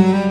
Bye.